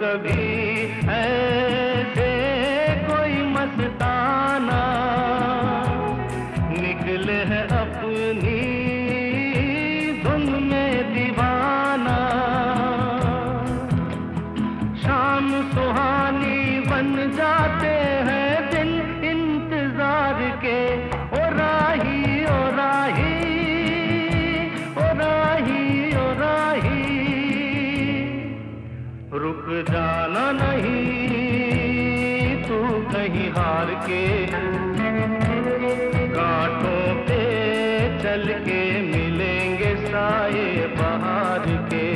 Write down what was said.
कभी ऐसे कोई मस्ताना जाना नहीं तू कहीं हार के। कांटों पे चल के मिलेंगे साए बाहर के।